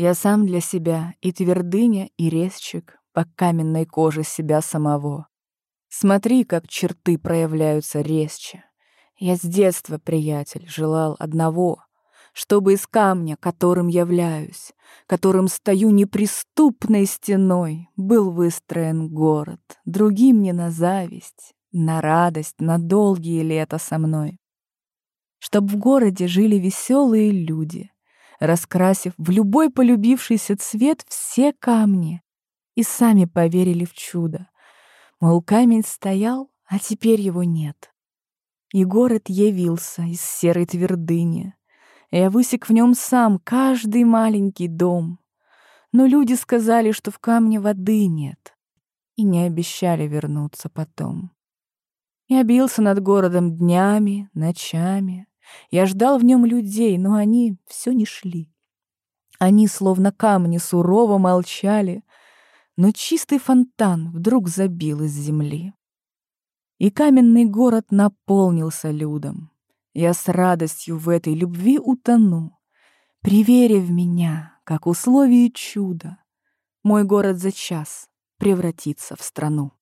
Я сам для себя и твердыня, и резчик по каменной коже себя самого. Смотри, как черты проявляются резче. Я с детства, приятель, желал одного, чтобы из камня, которым являюсь, которым стою неприступной стеной, был выстроен город, другим не на зависть, на радость, на долгие лета со мной. Чтоб в городе жили веселые люди, раскрасив в любой полюбившийся цвет все камни, и сами поверили в чудо. Мол, камень стоял, а теперь его нет. И город явился из серой твердыни. Я высек в нем сам каждый маленький дом. Но люди сказали, что в камне воды нет, и не обещали вернуться потом. Я бился над городом днями, ночами. Я ждал в нем людей, но они все не шли. Они, словно камни, сурово молчали, но чистый фонтан вдруг забил из земли. И каменный город наполнился людом. Я с радостью в этой любви утону, При вере в меня, как условие чуда, Мой город за час превратится в страну.